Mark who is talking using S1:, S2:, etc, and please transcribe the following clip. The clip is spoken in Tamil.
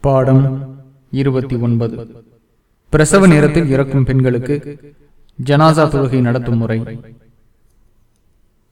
S1: பாடம் இருபத்தி ஒன்பது. பிரசவ நேரத்தில் இறக்கும் பெண்களுக்கு ஜனாசா தொழுகை நடத்தும் முறை.